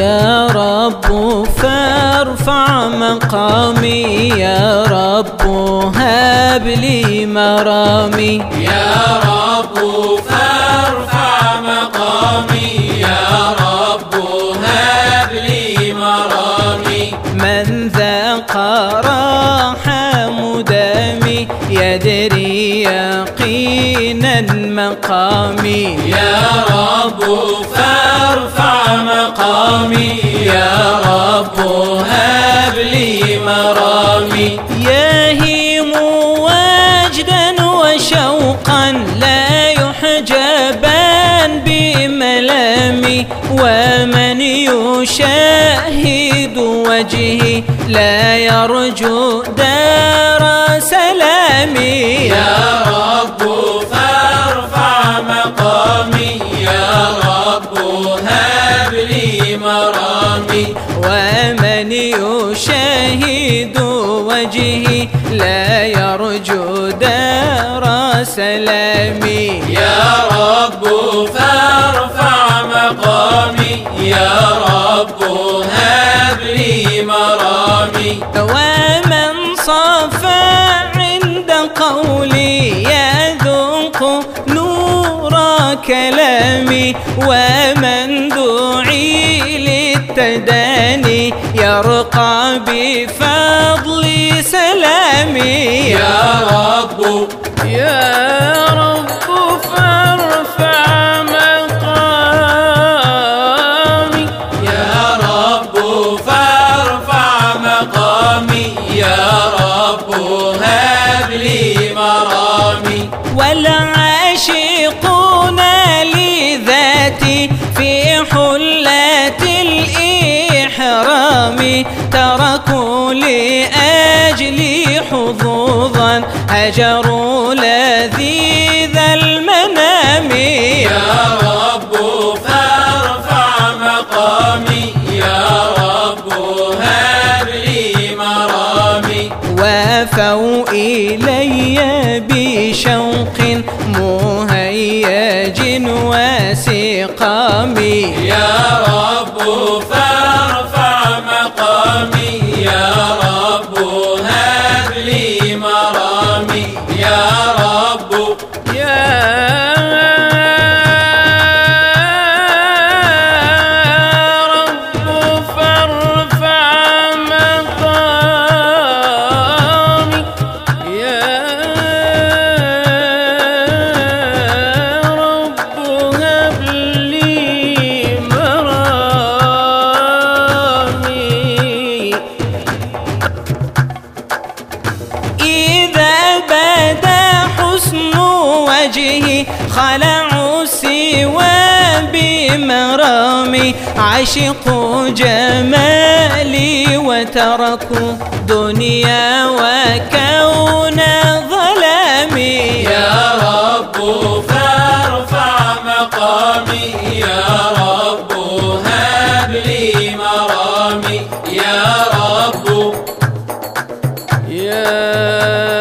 رب فارفع مقامي. يا رب هب لي مرامي. يا رب فارفع مقامي. يا رب هب لي مرامي. من ذا قرأ مقامي. يا رب فارفع مقامي. يا رب هب لي مرامي. يهيم وجدا وشوقا لا يحجبان بملامي. ومن يشاهد وجهي لا يرجو دار سلامي. يا رب فارفع لا يرجو دار سلامي. يا رب فارفع مقامي. يا رب هب لي مرامي. ومن صفى عند قولي. يذوق نور كلامي. ومن دعي للتداني يرقى بفضل سلامي. يا رب. يا رب فارفع مقامي. يا رب فارفع مقامي. يا رب هب لي مرامي. والعاشقون الإحرام تركوا لأجلي حظوظا. هجروا لذيذ المنام. يا رب فارفع مقامي. يا رب هب لي مرامي. وافوا إلي بشوق مهيج وسقامي يا يا رب. يا رب وجهي خلعوا سوى بمرامي عشقوا جمالي وتركوا دنيا وكون ظلامي. يا رب فارفع مقامي. يا رب هب لي مرامي. يا رب. يا